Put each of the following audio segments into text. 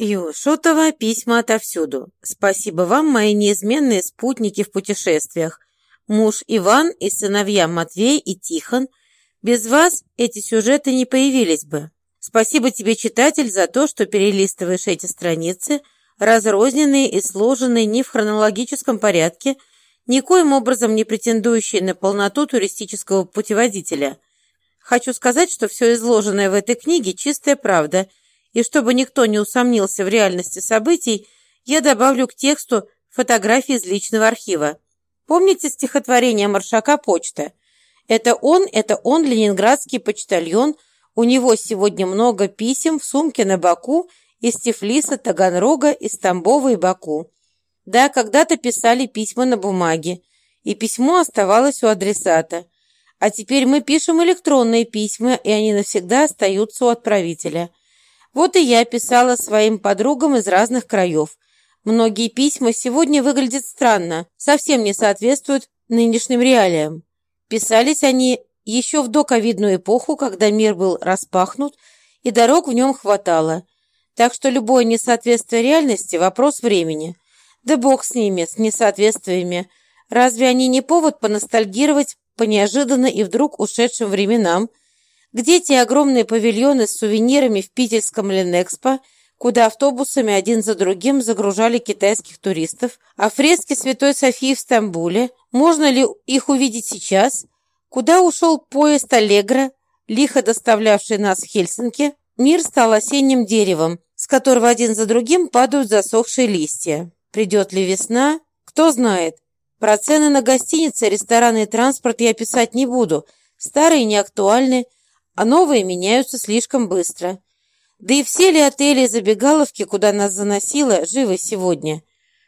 Ю Шутова, письма отовсюду. Спасибо вам, мои неизменные спутники в путешествиях. Муж Иван и сыновья Матвей и Тихон. Без вас эти сюжеты не появились бы. Спасибо тебе, читатель, за то, что перелистываешь эти страницы, разрозненные и сложенные не в хронологическом порядке, никоим образом не претендующие на полноту туристического путеводителя. Хочу сказать, что все изложенное в этой книге – чистая правда – и чтобы никто не усомнился в реальности событий, я добавлю к тексту фотографии из личного архива. Помните стихотворение Маршака «Почта»? Это он, это он, ленинградский почтальон. У него сегодня много писем в сумке на боку из Тифлиса, Таганрога, из Тамбова и Баку. Да, когда-то писали письма на бумаге, и письмо оставалось у адресата. А теперь мы пишем электронные письма, и они навсегда остаются у отправителя. Вот и я писала своим подругам из разных краев. Многие письма сегодня выглядят странно, совсем не соответствуют нынешним реалиям. Писались они еще в доковидную эпоху, когда мир был распахнут и дорог в нем хватало. Так что любое несоответствие реальности – вопрос времени. Да бог с ними, с несоответствиями. Разве они не повод поностальгировать по неожиданно и вдруг ушедшим временам – где те огромные павильоны с сувенирами в питерском Ленэкспо, куда автобусами один за другим загружали китайских туристов, а фрески Святой Софии в Стамбуле, можно ли их увидеть сейчас? Куда ушел поезд Аллегра, лихо доставлявший нас в Хельсинки? Мир стал осенним деревом, с которого один за другим падают засохшие листья. Придет ли весна? Кто знает. Про цены на гостиницы, рестораны и транспорт я писать не буду. Старые не актуальны, а новые меняются слишком быстро. Да и все ли отели и забегаловки, куда нас заносило, живы сегодня?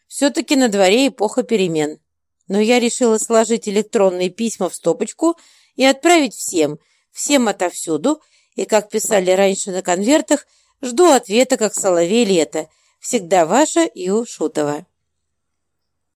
Все-таки на дворе эпоха перемен. Но я решила сложить электронные письма в стопочку и отправить всем, всем отовсюду, и, как писали раньше на конвертах, жду ответа, как соловей лето. Всегда ваша Ю Шутова.